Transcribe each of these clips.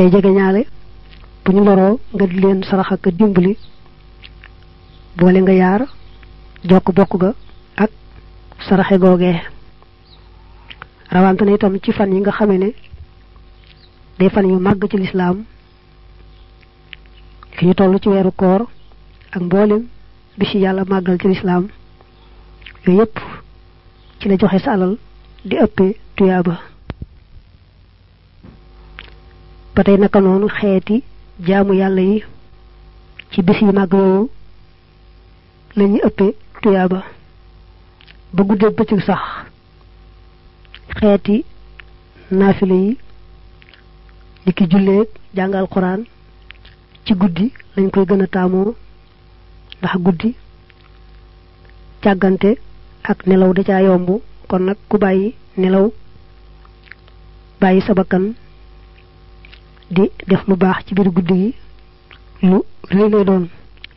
ay jege ñaale bu ñu loroo nga di leen sarax ak dimbali boole nga yaar jokk bokk ga ak saraxe googee. Rawante na itam ci fan yi nga xamee ne day fan yu màgg ci lislaam fi ñu toll ci weeru koor ak mboolem bi ci yàlla màggal ci lislaam yépp ci la joxe di ëppee tuyaaba ba tey naka noonu xeeti jaamu yàlla yi ci bis yi màgg yooyu la ñuy ëppee tuyaaba ba guddee bëccëg sax xeeti naafile yi ni jàngal quran ci guddi lañ koy gën a ndax guddi ak nelaw da caa yomb kon nag ku bàyyi nelaw bàyyi sa di def lu baax ci biir guddi lu rëy lay doon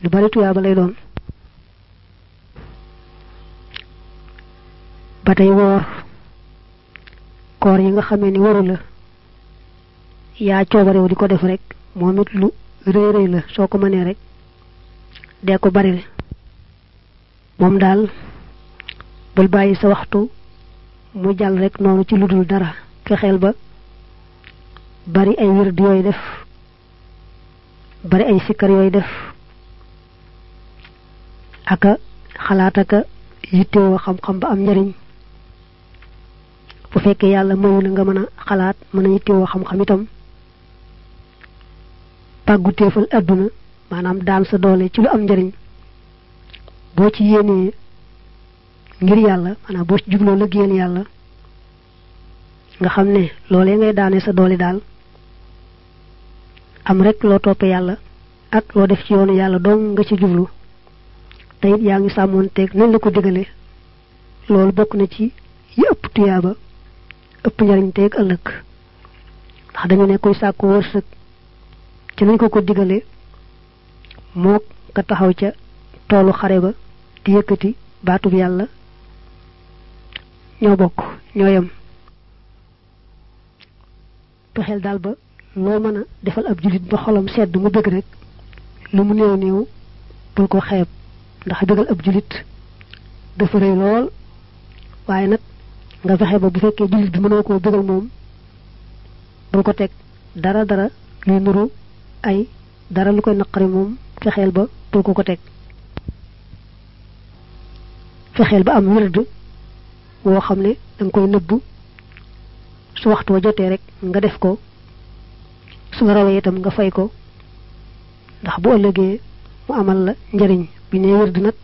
lu bari tuyaaba lay doon. Ba tey woor koor yi nga xamee ni waru la yaa coobarew di ko def rek lu rëy rëy la soo ko mënee rek dee ko bari moom daal bul bàyyi sa waxtu mu jàll rek noonu ci lu dul dara fexeel ba bari ay wird yooyu def. Bari ay sikkar yooyu def. Aka xalaat aka yittewoo xam-xam ba am njariñ. Bu fekkee yàlla mayu la nga mën a xalaat mën a yittewoo xam-xam itam. Pàggu téefal àdduna maanaam daan sa doole ci lu am njariñ. Boo ci yéenee ngir yàlla maanaam boo ci jubloo liggéeyal yàlla nga xam ne loolee ngay daane sa doole daal am rek loo toppe yàlla ak loo def ci yoonu yàlla dong nga ci jublu. Te it yaa ngi sàmmoon teeg nañ la ko digale. Loolu bokk na ci yi ëpp tuyaaba ëpp njariñ teeg ndax dañu ne kuy sàkku wërsëg ci nañ ko ko digale moo ka taxaw ca toolu xare ba di yëkkati baatub yàlla. Ñoo ba loo mën a defal ab jullit ba xolam sedd mu bëgg rek lu mu néew néew bul ko xeeb. Ndax bëggal ab jullit dafa lool. Waaye nag nga fexe ba bu fekkee jullit bi mënoo koo bëggal moom bul ko teg dara dara luy nuru ay dara lu koy naqari moom fexeel ba bul ko ko teg. Fexeel ba am wird woo xam ne danga koy nëbbu su waxtu wa jotee rek nga def ko su la rawee itam nga fay ko. ndax bu ëllëgee mu amal la njariñ bi nee wird nag.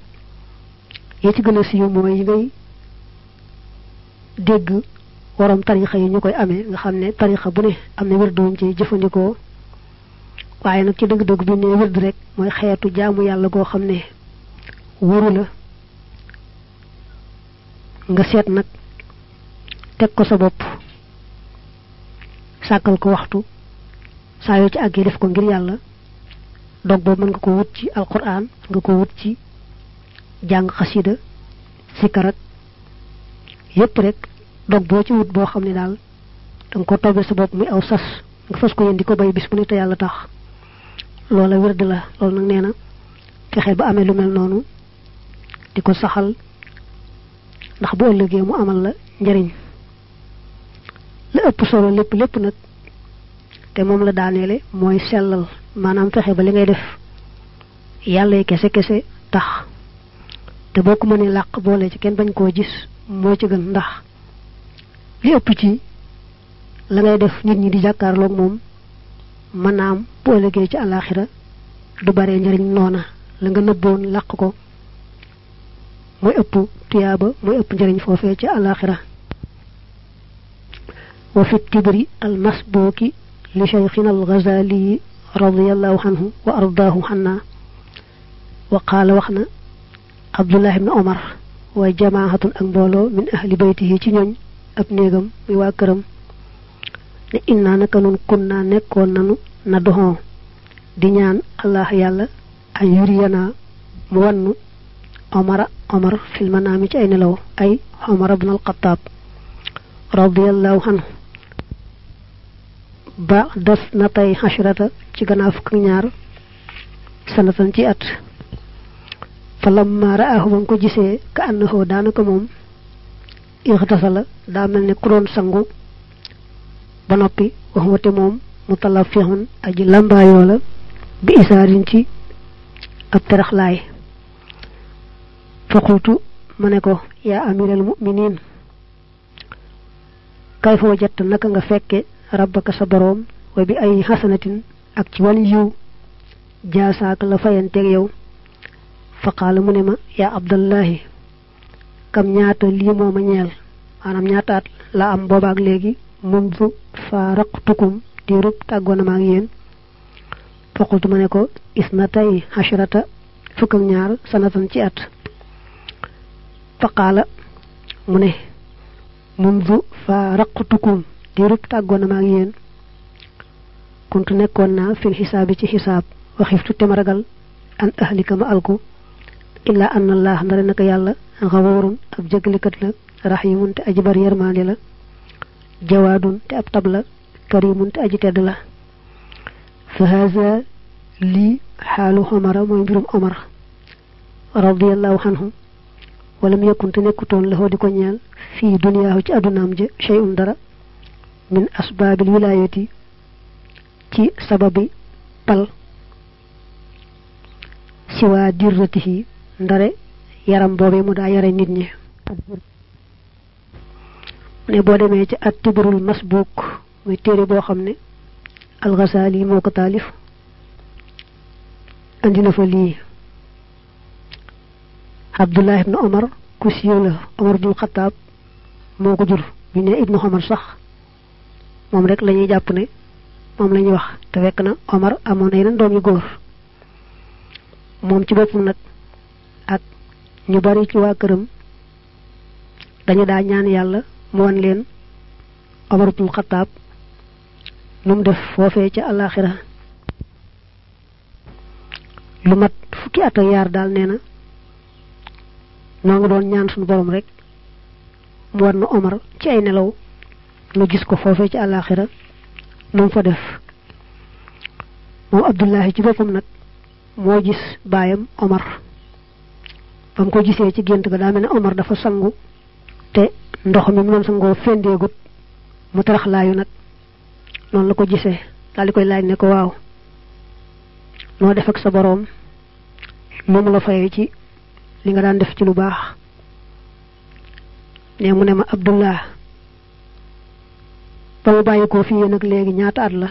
yi ci gën a siiw mooy yi ngay dégg waram tarixa yi ñu koy amee nga xam ne tarixa bu ne am na wird wuñ ci jëfandikoo. waaye nag ci dëgg-dëgg bi nee wird rek mooy xeetu jaamu yàlla goo xam ne wëru la. nga seet nag teg ko sa bopp sàkkal ko waxtu saa ci àggee def ko ngir yàlla dog boobu mën nga ko wut ci alquran nga ko wut ci jàng xasida sikarak yépp rek dog boo ci wut boo xam ne daal ko togge sa bopp muy aw sas nga fas ko yéen di ko bay bis bu ne te yàlla tax. Loola wird la loolu nag nee na fexe ba amee lu mel noonu di saxal ndax bu ëllëgee mu amal la njariñ. La ëpp solo lépp lépp nag te moom la daaneele mooy sellal. Maanaam fexe ba li ngay def yàlla kese kese tax. Te boo ko mënee làq boole ci kenn bañ koo gis moo ci gën ndax li ëpp ci la ngay def nit ñi di jàkkaarloog moom mën naa am bu ci àllaaxira du bare njariñ noona. La nga nëbboon làq ko mooy ëpp tuyaaba mooy ëpp njariñ foofee ci àllaaxira. Wa fi tibri al masbuki لشيخنا الغزالي رضي الله عنه وأرضاه عنا. وقال وخنا عبد الله بن عمر وجماعة أنبولو من أهل بيته تنين أبنيغم بواكرم إننا نكون كنا نكون ندهون دينان الله يالا أن يرينا مونو عمر عمر في المنام أين لو أي عمر بن القطاب رضي الله عنه ba das na tay hashrata ci gannaaw fukk ñaar sanatan ci at falamma ra'ahu bam ko gisee ka annahu daanaka moom ixtasala daa mel ne ku doon sangu ba noppi wax wate moom mutalafihun aji lambaayoo la bi isaarin ci ab teraxlaay fa qultu ma ne ko yaa amiral muminin kayfa rabbaka sa boroom wa bi ay xasanatin ak ci wan yiw jaasaaka la fayanteeg yow fa qaala mu ne ma yaa abdallahi kam ñaata lii moo ma ñeel maanaam ñaataat la am boobaak léegi mundu faaraqtukum diirub tàggoona maag yéen fa qultu ma ne ko isnatay hashrata fukk ak ñaar sanatan ci at fa qaala mu ne mundu faaraqtukum ديرك تاغونا ماك يين كنت نيكون في الحساب تي حساب وخفت تمرغال ان اهلك ما القو الا ان الله نرنك يالا غفور اب جيغلي كات لا رحيم تي اجبر يرمالي لا جواد تي اب طبل كريم تي أجي تيد لا فهذا لي حال عمر موي بروم عمر رضي الله عنه ولم يكن تنكتون له ديكو نيال في دنياه تي ادونام جي شيء درا من أسباب الولاية تي سبب بل سوى درته ندري يرام بوبي مدا يري نيت ني. ني بو ديمي تي اتبر المسبوك. وي تيري بو خامني الغزالي موك تاليف. عندنا فلي عبد الله بن عمر كسيولا عمر بن الخطاب موك جور. ابن عمر صح. Moom rek la ñuy jàpp ne moom la ñuy wax te fekk na omar amoon na yeneen doom yu góor. Moom ci boppam nag ak ñu bari ci waa këram dañu daa ñaan yàlla mu wan leen Omar ibn Khattab nu mu def foofee ca alaxira lu mat fukki at ak yaar daal nee na noo ngi doon ñaan suñu borom rek mu wan nu Omar ci ay nelaw nu gis ko foofee ca alaxira nu mu fa def. Moom Abdullahi ci boppam nag moo gis Omar. Ba mu ko gisee ci gént ga daa mel ne Omar dafa sangu te ndox mi mu doon sangoo fendeegut mu tarax laayu nag. Noonu la ko gisee daal di koy laaj ne ko waaw noo def ak sa boroom? Lu la fayee ci li nga daan def ci lu baax? Ne mu ne ma Abdullah ba mu ko fii nag léegi ñaata at la?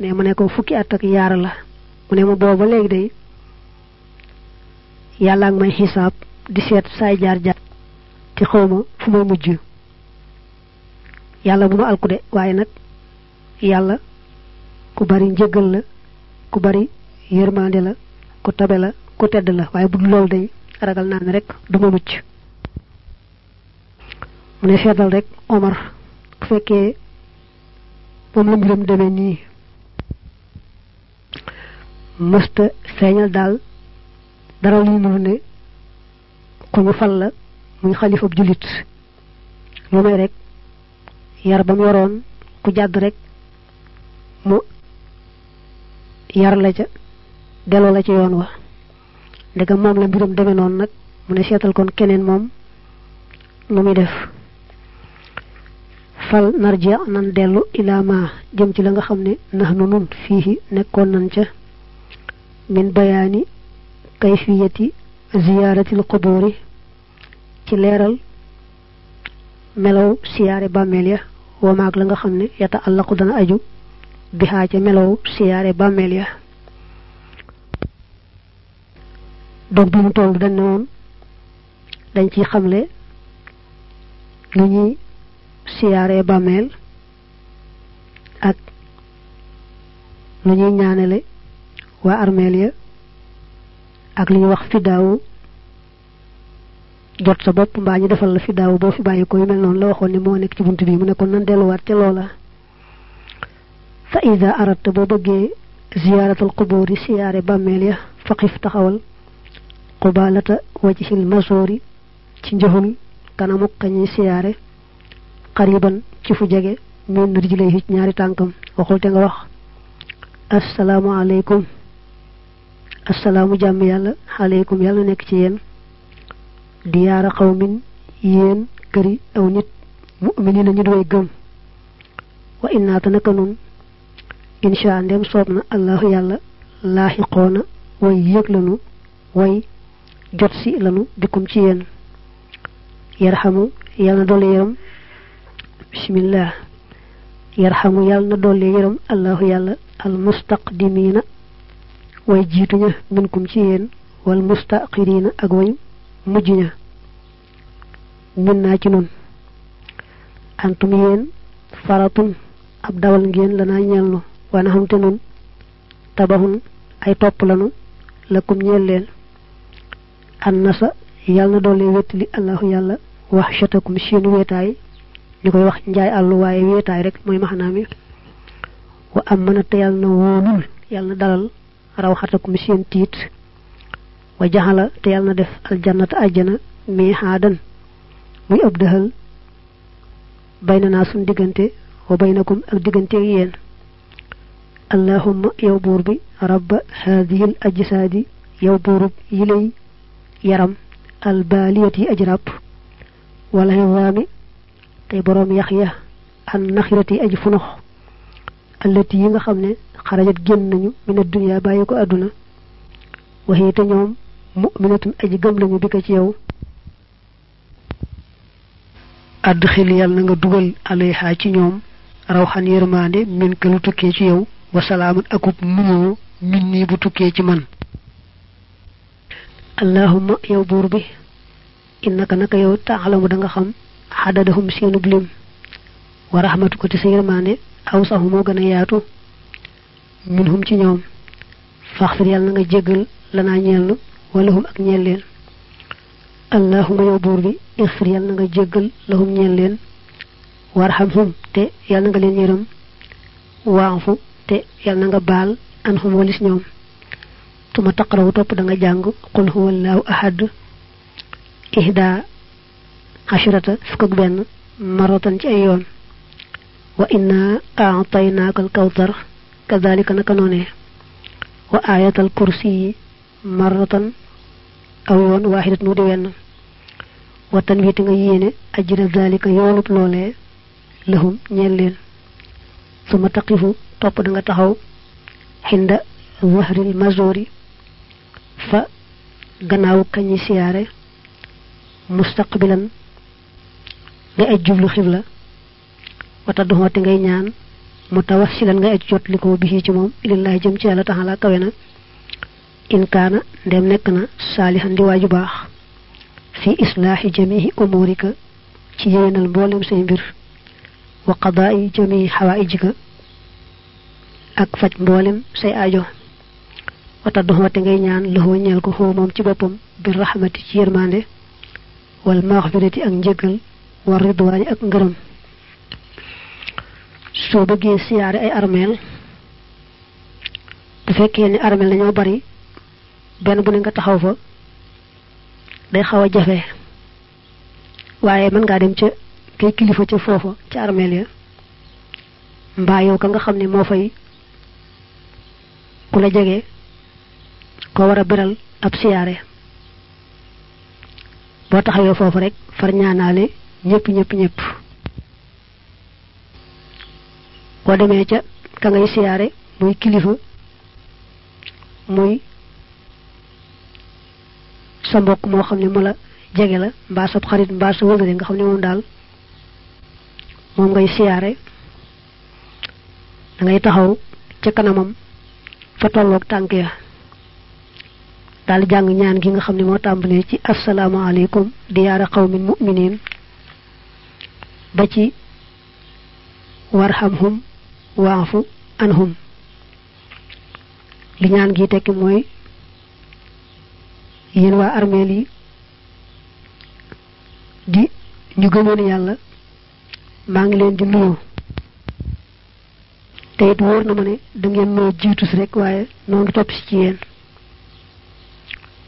Ne mu ne ko fukki at ak yaar la. Mu ne ma booba léegi day yàlla ak may xisaab di seet saay jaar jaar ci xawma fu may mujj. Yàlla bu ma alku de waaye nag yàlla ku bari njëggal la ku bari yërmande la ku tabe la ku tedd la waaye bu dul loolu day ragal naa ne rek du ma mu ne rek Omar bu fekkee moom la mbiram demee nii mësta feeñal daal dara li nuru ne ku ñu fal la muy xalifab jullit lu may rek yar ba mu yoroon ku jàdd rek mu yar la ca delloo la ca yoon wa. Ndegam moom la mbiram demee noonu nag mu ne seetal kon keneen moom lu muy def fal narja nan dellu ilaa ma jëm ci la nga xam ne nax nu nun fii nekkoon nan ca min bayaani kayfiyati ziyaaratil quburi ci leeral melaw siyaare bàmmeel ya wa maag la nga xam ne yata allaqu dana aju bihaa ca melaw siyaare bàmmeel ya donc bi mu toll dañ ne xamle siyaare bàmmeel ak lu ñuy ñaanale waa armeel ya ak li ñuy wax fiddaawu jot sa bopp mbaa ñu defal la fiddaawu boo fi bàyyi ko yu mel noonu la waxoon ni moo nekk ci bunt bi mu nekkoon nan delluwaat ca loola fa ida aratta boo bëggee ziyaaratal quburi siyaare bàmmeel ya faqif taxawal qubalata wajhil masoori ci njëxul kanamu kañuy siyaare xariban ci fu jege min rijlayhi ñaari tànkam waxul te nga wax assalaamu alaykum assalaamu jàmm yàlla alaykum yàlla nekk ci yéen diyaara qawmin yéen këri aw nit mu'minina ñu doy gëm wa inna ta naka nun insha ndem soob na allahu yàlla laaxiqoona way yëg lanu way jot si lanu bikum ci yéen yarhamu yàlla na doole yërëm بسم الله يرحم يالنا دول يرم الله يالا المستقدمين ويجيتنا منكم شيئا والمستأقرين أقوي مجنا من ناجنون أنتم يين فارتون أبدال جين لنا يالنا ونهم تنون تبهون أي طب لنا لكم يالل النساء يالنا دول يتلي الله يالا وحشتكم شين ويتاي ñu koy wax njaay àllu waaye weetaay rek mooy maxanaam yi wa am mën a te yàlla na wóolul yàlla dalal raw xatakum seen tiit wa jaxala te yàlla na def ajjana mi xaadan muy ab dëxal bayna naa suñ diggante wa baynakum ak diggante ak yéen allahumma yow buur bi rabba haadihil ajsaadi yow buurub yilay yaram albaaliyat yi aj ràpp wala hiwaami tey boroom yax ya an naxirat yi aj funox allati yi nga xam ne xarajat génn nañu min addunya bàyyi ko àdduna waxee te ñoom muminatun aji gëm lañu bi ko ci yow àdd xil yàlla na nga dugal alayha ci ñoom rawxan yërmaande min ka lu tukkee ci yow wasalaaman akub nuyoo min nii bu tukkee ci man allahumma yow buur bi innaka naka yow taalamu da nga xam عددهم سين بلم ورحمتك تسير ماني. أوصهم وغن ياتو. منهم تنيوم فاخسر يالنا جيغل لنا نيالنا. ولهم أكنيالين اللهم يبوري اخسر يالنا جيغل لهم نيالين. وارحمهم تي يالنا لين يرم وعفو تي يالنا بال. أنهم وليس نيوم ثم تقرأ وطب دنجا جانجو قل هو الله أحد. إهداء ashrata fukk ak benn maratan ci ay yoon wa inna aataynaaka al kawtar kadalika naka noonee wa ayatal kursi maratan aw yoon waaxidat nu di wenn wa tanwiti nga yéene ajra zalika yoolub loolee lahum ñeel leen suma taqifu topp da nga taxaw xinda zahril mazori fa gannaaw kañi siyaare mustaqbilan nga aj jublu xibla wata doxoote ngay ñaan mu tawassilan ngay aj jotliko bi ci moom ilillahi jëm ci yàlla taxala kawe na in kaana ndem nekk na saalihan di waaju baax fi islaaxi jamihi umurika ci yéwénal mboolem say mbir wa qadaa'i jamihi xawaa'ijika ak faj mboolem say aajo wata doxoote ngay ñaan loxoo ñeel ko xoo moom ci boppam bi raxmati ci yërmande wal maxfirati ak njëgal war ridwaani ak ngërëm. Soo bëggee siyaare ay armeel bu fekkee ni armeel dañoo bari benn bu ne nga taxaw fa day xaw a jafe. Waaye mën ngaa dem ca kay kilifa ca ya mbaa yow ka nga xam ne fay ku la ko beral ab siyaare. Boo taxawee foofu rek far ñëpp ñëpp ñëpp boo demee ca ka ngay siyaare muy kilifa muy sa mbokk moo xam ne mu la jege la mbaa sa xarit mbaa sa wëgëre nga xam ne moom daal moom ngay siyaare da ngay taxaw ca kanamam fa tolloog tànk ya. Daal jàng ñaan gi nga xam ne moo tàmbalee ci asalaamaaleykum muminin ba ci warhamhum waafu anhum. Li ñaan gi tekki mooy yéen waa armeel yi di ñu gëmoon yàlla maa ngi leen di nuyu. Te it wóor na ma ne da ngeen noo jiitu si rek waaye noo ngi topp si ci yéen.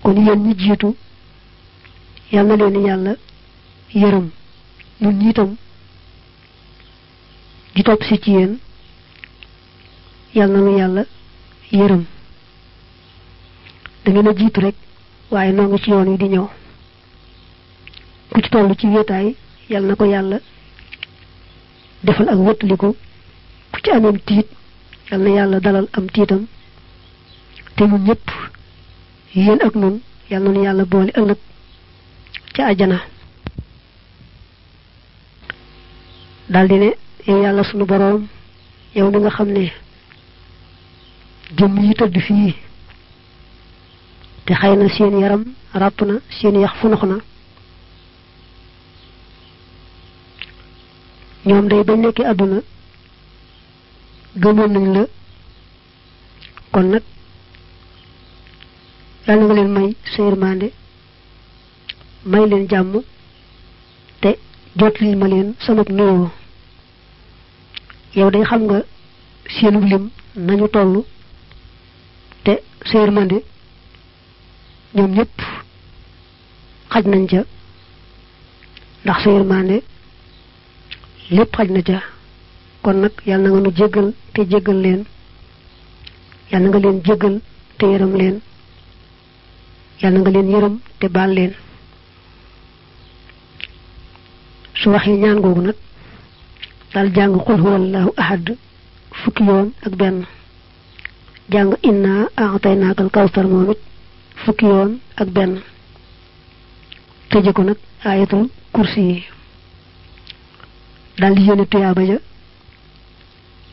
Kon yéen ñi jiitu yal na leen yàlla yërëm. Ñun di topp si ci yéen. Yal na nu yàlla yërëm. Da ngeen a jiitu rek waaye noo ngi ci yoon wi di ñëw. Ku ci toll ci wéetaay yal na ko yàlla defal ak wëttaliku. Ku ci amem tiit yal na yàlla dalal am tiitam. Te ñun ñëpp yéen ak nun yal na nu yàlla boole ëllëg ca àjjana. Daldi ne yow yàlla sunu boroom yow mi nga xam ne jëm yi tëdd fii te xëy na seen yaram ràpp seen yax funux na ñoom day bañ nekkee àdduna gëmoon nañ la. Kon nag yàlla nga leen may sa yërmande may leen jàmm te jot li ma leen sama nuyoo yow day xam nga seenu lim nañu toll te sa yërmande ñoom ñëpp xaj nañ ca. Ndax sa yërmande lépp xaj na ca. Kon nag yàlla na nga nu jéggal te jéggal leen. Yàlla na nga leen jéggal te yërëm leen. Yàlla na nga leen yërëm te baal leen. Su waxee ñaan googu nag daal jàng qul huwallahu ahad fukki yoon ak benn. Jàng inna a'taynaakal kawsar moom it fukki yoon ak benn. Tëje ko nag ayatul kursi di yéene tuyaaba ja.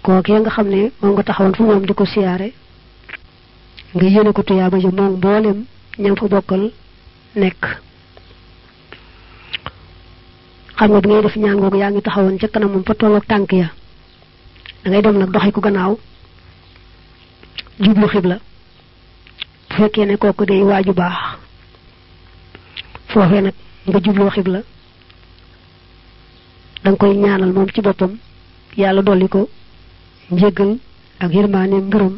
Kookee nga xam ne moom nga taxawoon fu moom di ko siyaare nga yéene ko tuyaaba ja moom mboolem ñam fa bokkal nekk xam nga bi ngay def ñaan googu yaa ngi taxawoon ca kanamam fa tolloog tànk ya da ngay dem nag doxi ko gannaaw jublu xibla bu fekkee ne kooku day waaju baax foofee nag nga jubloo xibla danga koy ñaanal moom ci boppam yàlla dolli ko njéggal ak yërmaane ngërëm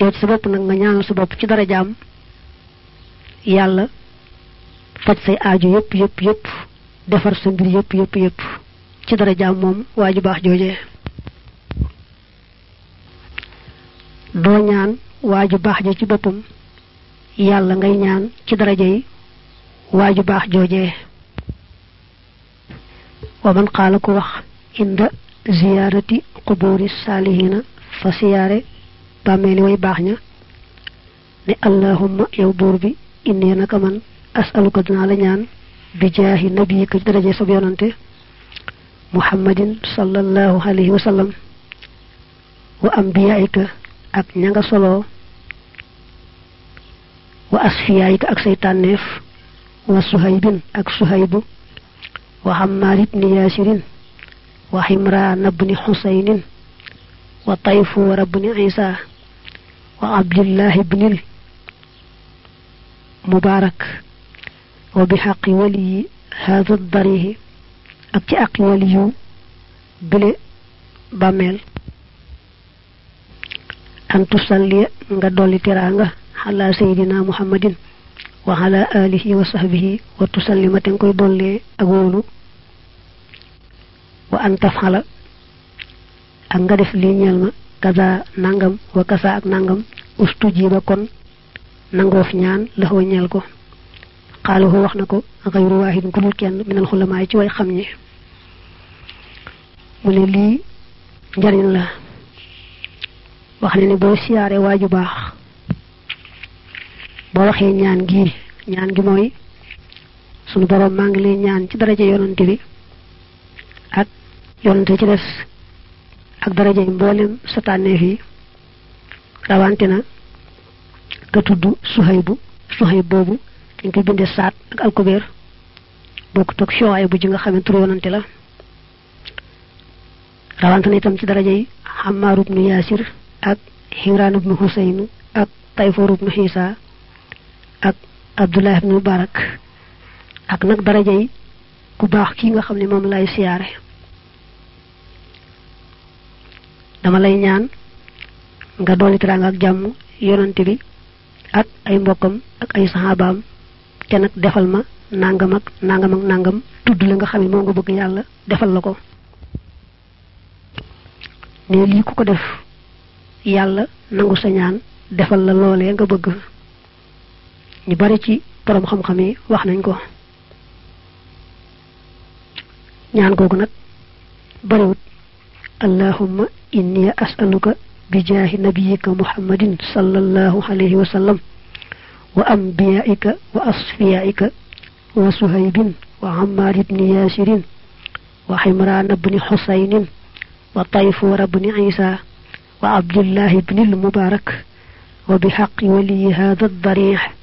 yow ci sa bopp nag nga ñaanal sa bopp ci dara jaam yàlla faj say aaju yépp yépp yépp defar sa mbir yépp yépp yépp ci dara jaam moom waa ju baax joojee doo ñaan waa ju baax ja ci boppam. Yàlla ngay ñaan ci daraja yi baax wa man qaala ko wax inda ziyaarati quburi saalihina fa siyaare bàmmeeli way baax ña. Ne allahumma yow buur bi inni naka man asaluka dinaa la ñaan بجاه النبي كدرجة سبيانة محمد صلى الله عليه وسلم وأنبيائك أك نيانغا صلو وأصفيائك أك سيطان نيف وصهيب أك صهيب وحمار بن ياسر وحمران بن حسين وطيف بن عيسى وعبد الله بن المبارك وبحق ولي هذا الضريه أكي ولي بل بامل أن تصلي نغدولي تراغا على سيدنا محمد وعلى آله وصحبه وتسلم تنكوي دولي أقول. وأن تفعل. أن غرف لي كذا نانغم وكذا أك نانغم أستجيب كون نانغو فنيان لهو نيالكو xaaluhu wax na ko xayru waahid ku dul kenn minal xulamaay ci way xam ñi mu ne lii njariñ la wax ne ni boo siyaare waaju baax boo waxee ñaan gi ñaan gi mooy sunu boroom maa ngi ñaan ci daraja yonante bi ak ci ak rawante na ka suhaybu suhayb koy bindee saat ak alkubeer. Bokk toog shuayb bu ji nga xam ne tur yonante la. Rawante na itam ci daraja yi Ammaar ibnu Yaasir ak Himraan ibnu Husayn ak Tayfoor ibnu Xiisa ak Abdullah ibnu Mubarak ak nag daraja yi ku baax kii nga xam ne moom lay siyaare. Dama lay ñaan nga dolli teraanga ak jàmm yonante bi ak ay mbokkam ak ay saxaabaam te nag defal ma nangam ak nangam ak nangam tudd la nga xam ne moo nga bëgg yàlla defal la ko ne lii ku ko def yàlla nangu sa ñaan defal la loolee nga bëgg ñu bari ci borom xam-xam wax nañ ko ñaan googu nag bariwut allahumma inni as'aluka bi jaahi nabiyika muhammadin sallallahu alayhi wa sallam وأنبيائك وأصفيائك وسهيب وعمار بن ياسر وحمران بن حسين وطيفور بن عيسى وعبد الله بن المبارك وبحق ولي هذا الضريح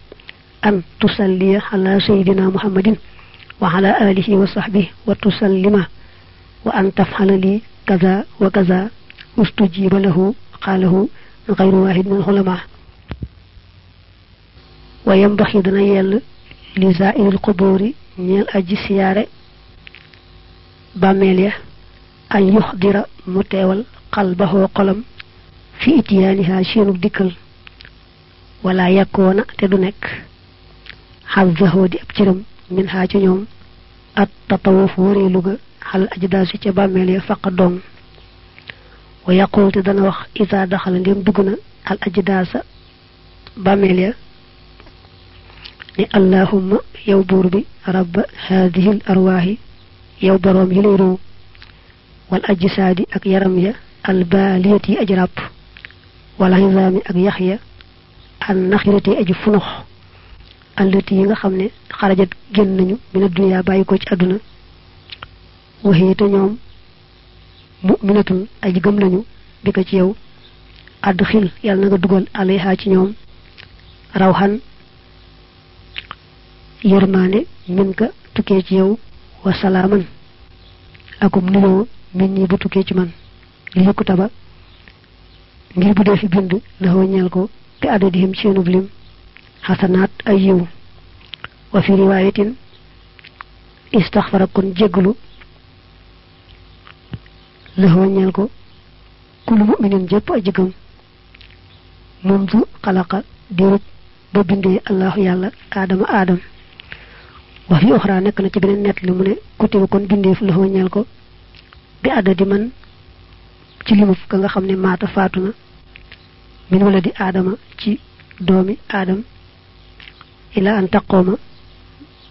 أن تصلي على سيدنا محمد وعلى آله وصحبه وتسلم وأن تفعل لي كذا وكذا واستجيب له قاله غير واحد من العلماء. وينبغي دنا يل لزائر القبور نيل أجي سيارة باميليا أن يحضر متول قلبه قلم في إتيانها شينو ديكل ولا يكون تدنك xazzahu di ab cëram min ha ci ñoom at tatawuf wëreelu ga xal ajdaasi ca bàmmeel ya faqa dong wa yaqul te dana wax isa daxala ndem dugg na al ajdaasa bàmmeel ya ni allahumma yow buur bi rabba haadihi l arwaahi yow boroom yi lay ruu wal ajsaadi ak yaram ya al baaliyati aj ràpp wal hizaami ak yax ya an naxirati aji funux allati yi nga xam ne xarajat génn nañu mina dunya bàyyi ci àdduna waxee te ñoom mu'minatun aji gëm lañu bi ci yow àdd xil yàlla nga dugal alayha ci ñoom rawxan yermane min ga tukke ci yow wa salaman akum nuyo min ñi bu tukke ci man li yokku taba ngir bu defi bind la ho ñal ko te adadihim ci enu hasanat ay wa fi riwayatin istaghfara kun jeglu la ho ñal ko kul mu'minin jepp ay jigam mundu khalaqa dirub ba bindé allah yalla adam adam na bi adadi man ci limuf ka nga xam ne maata faatu na min wala di aadama ci doomi aadam ila an taqooma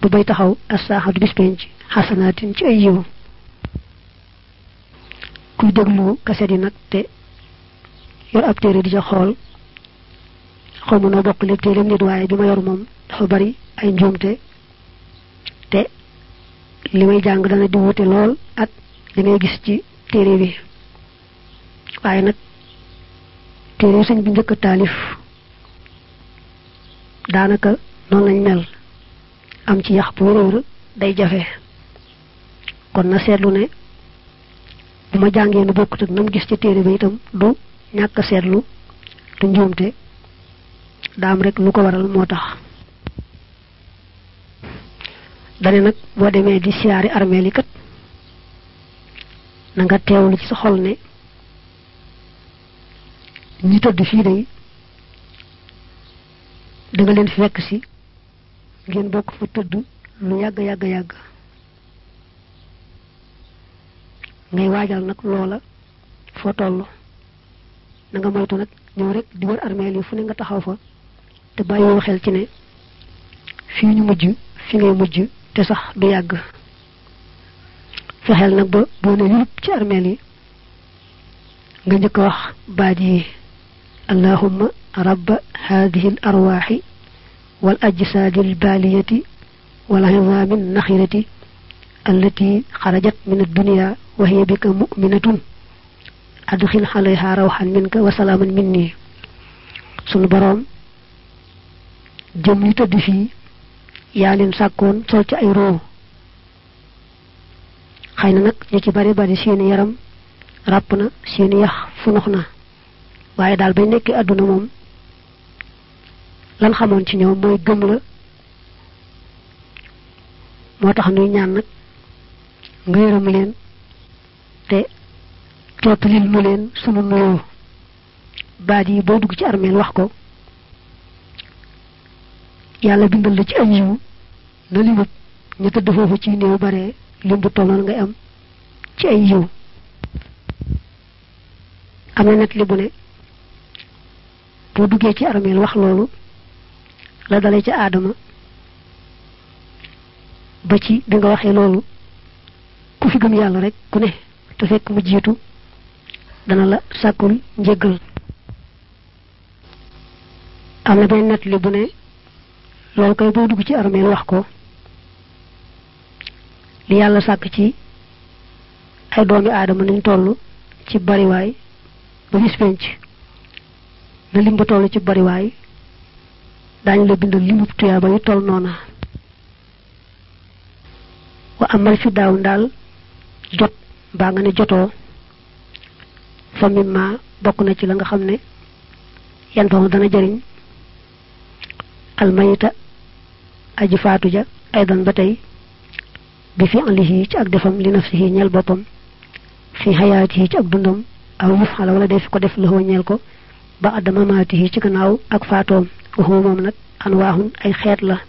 ba bay taxaw assaaxatu bis penc xasanaatin ci ay yiw kuy déglu kaset yi nag te yor ab téere di ca xool xaw ma noo bokk lépp téereem nit waaye bi ma yor moom dafa bari ay njuumte te li may jàng dana di wute lool ak li ngay gis ci téere bi waaye nag téere sëñ bi njëkk taalif daanaka noonu lañ mel am ci yax bu wéréwër day jafe kon na seetlu ne bu ma jàngee nu bokkut ak nam gis ci téere bi itam du ñàkk seetlu du njuumte daam rek lu ko waral moo tax dane nag boo demee di siyaari armeel kat na nga teewlu ci xol ne ñi tëdd fii day da nga leen fi fekk si. Ngeen bokk fa tëdd lu yàgg yàgg yàgg ngay waajal nag loola foo toll na nga moytu nag ñëw rek di yi fu ne nga taxaw fa. Te bàyyiwoo xel ci ne fii ñu mujj fi ngay mujj te sax du yàgg fexeel nag ba boo ne yulub ci armeel yi nga njëkk wax baat yi allahumma rabb hadihi al arwaaxi wal ajsaadi al baaliyati wal hidaami al naxirati التي خرجت من الدنيا وهي بك مؤمنة أدخل عليها روحا منك وسلاما مني سن بروم جملي تدي في yaa leen sàkkoon sol ci ay roo xëy na nag ci bari bari seeni yaram ràpp na seeni yax funux na. Waaye daal bay nekk àdduna moom lan xamoon ci ñoom mooy gëm la. Moo tax nuy ñaan nag nga yërëm leen te jottalil nu leen sunu nuyoo. Baat yi boo dugg ci armeel wax ko yàlla bindal la ci yiw na limut ñu tëdd foofu ci néew bare lim bu tolloon ngay am ci ay yiw. Am na net li bu ne boo duggee ci armeel wax loolu la dalee ci aadama ba ci bi nga waxee loolu ku fi gëm yàlla rek ku ne te fekk mu jiitu dana la sàkkul njëggal. Am benn li bu ne loolu koy boo dugg ci wax ko li yàlla sàkk ci ay doomi aadama nañ toll ci bariwaay ba bis penc. Na lim ba toll ci bariwaay daañu la bindal limub tuyaaba yu toll noona. Wa amal fi daaw ndaal jot mbaa nga ne jotoo. Fa mimma bokk na ci la nga xam ne yan dana jëriñ almayita aji faatu ja aydan ba tey بفعله تاك دفم لنفسه نيال بطم في حياته تاك دندم أو مفعل ولا ديف قدف له ونيالكو بعد مماته تكناو أكفاتهم وهو ممنت أنواهن أي خير له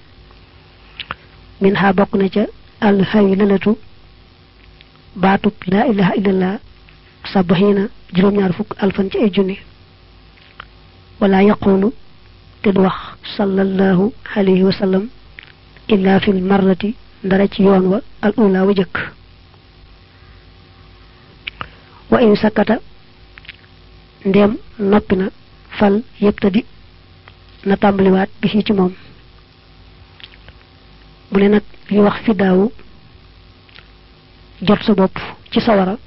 منها بقنا جاء الهي للتو باتو لا إله إلا الله سبحين جروم يعرفك ألفاً جاء ولا يقول تدوخ صلى الله عليه وسلم إلا في المرة ndara ci yoon wa al ula wa jëkk. Wa in sakata ndem noppi na fal yëptadi na tàmbaliwaat bi ci moom. Mu ne nag li wax fi daawu jot sa bopp ci sawara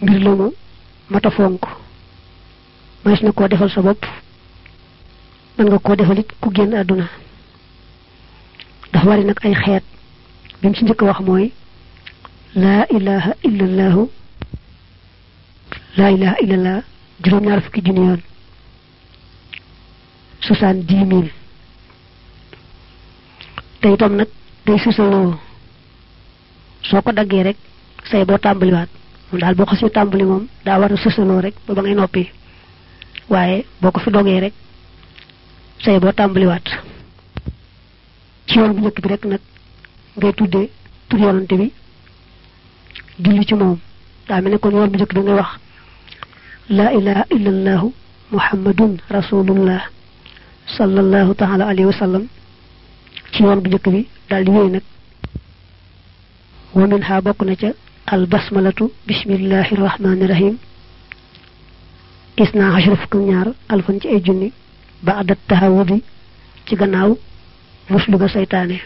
mbir la mata fonk. Mas na koo defal sa bopp mën nga koo defal it ku génn àdduna dafa wari nag ay xeet. Bi mu ci njëkk wax mooy laa ilaha illallahu laa ilaha illallah juróom-ñaar fukki junni yoon soixante-dix mille. Te itam nag day susaloo soo ko daggee rek say boo tàmbaliwaat moom daal boo si tàmbali moom daa war a susaloo rek ba ngay noppi fi rek say ci yoon bu njëkk bi rek nag ngay tuddee tur yonante bi julli ci moom daa mel ne kon yoon bu njëkk bi ngay wax laa ilaha illallahu muhammadun rasulullah sallallahu taala alayhi wa sallam ci yoon bu njëkk bi daal di wéy nag wa min ha bokk na ca al basmalatu bismillahi rahmani rahim isna ashra fukk ñaar alfan ci ay junni ba adat tahawudi ci gannaaw muslu ga saytaane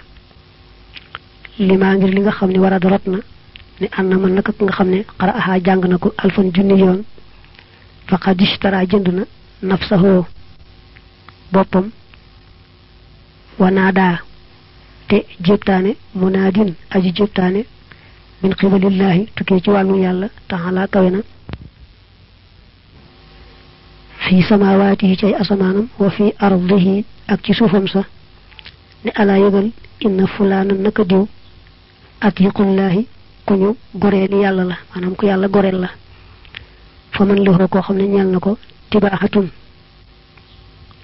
limaa ngir li nga xam ne war a dorot na ne ànd na man naka nga xam ne xara aha jàng na ko alfan junni yoon faqad ishtara jënd na nafsahu boppam wanaadaa te jéptaane munaadin aji jéptaane min xibalillahi tukkee ci wàllu yàlla taxalaa kawe na fi samawaatihi ci ay asamaanam wa fi ardihi ak ci suufam sa ne alaa yëgal inna fulaana naka diw atiqullahi ku ñu goree yàlla la maanaam ku yàlla goreel la. Fa man lixoo koo xam ne ñeel na ko tibaaxatun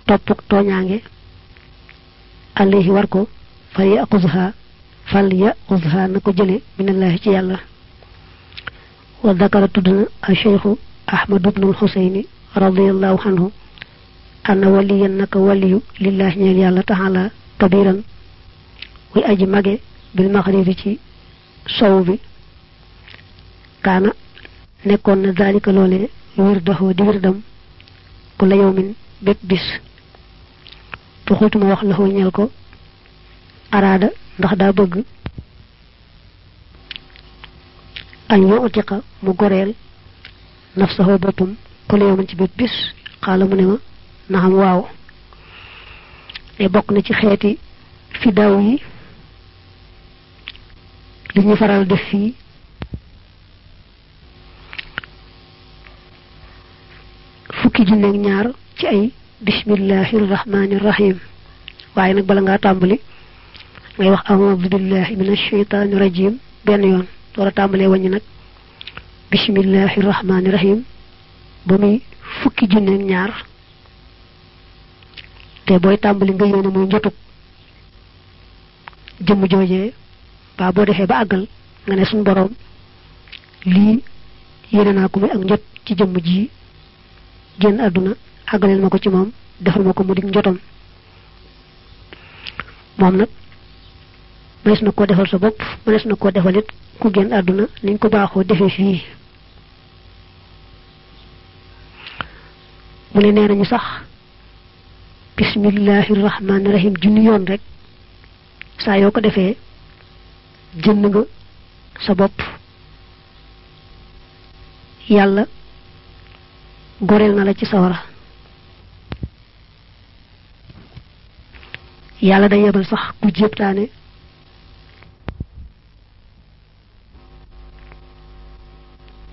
topp tooñaange alayhi war ko fal yaquzha fal yaquzha na ko jële minallahi ci yàlla. Wa dakara tudd na a cheikhu ahmadu bnul xuseyni radiallahu anhu ana waliyan naka waliyu lillahi ñeel yàlla taxala ku la yowmin bépp bis fa xultuma wax la ñeel ko araada ndax daa bëgg añ yo utiqa mu goreel nafsaxoo boppam ku la yowmin ci bépp bis xaala mu ne ma naxam waaw ne bokk na ci xeeti fi daw yi li ñu faral def fii. Fukki junneeg ñaar ci ay bismillahi rahmani rahim. Waaye nag bala ngaa tàmbali ngay wax a'udhu billahi minash shaitani rajim benn yoon. Door a tàmbalee wàññi nag bismillahi rahmani rahim ba muy fukki junneeg ñaar te booy tàmbali nga yéene muy njotug jëmm joojee ba boo defee ba àggal nga ne suñ boroom lii yéene naa ko muy ak njot ci jëmm ji. Génn àdduna àggaleel ma ko ci moom defal ma ko mu dig njotam moom na koo defal sa mënees na koo defal ku génn àdduna niñ ko defee fii. Mu ne sax bismillahi rahmaani rahim junni yoon rek. Saa yoo ko defee jënd nga sa bopp. Yàlla goreel na la ci sawara. Yàlla day yebal sax ku jéptaane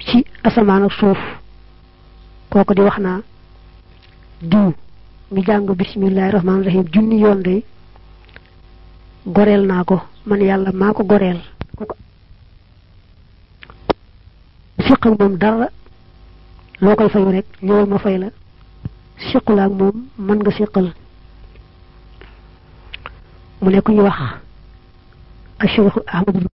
ci asamaan ak suuf kooku di wax naa diw mi jàng bismillahi rahmaani rahim junni yoon day goreel naa ko man yàlla maa ko goreel siq ak moom dara loo koy fayu rek ñëwal ma fay la siqula ak moom mën nga siqal mu ne ku ñu wax cheikh ahmad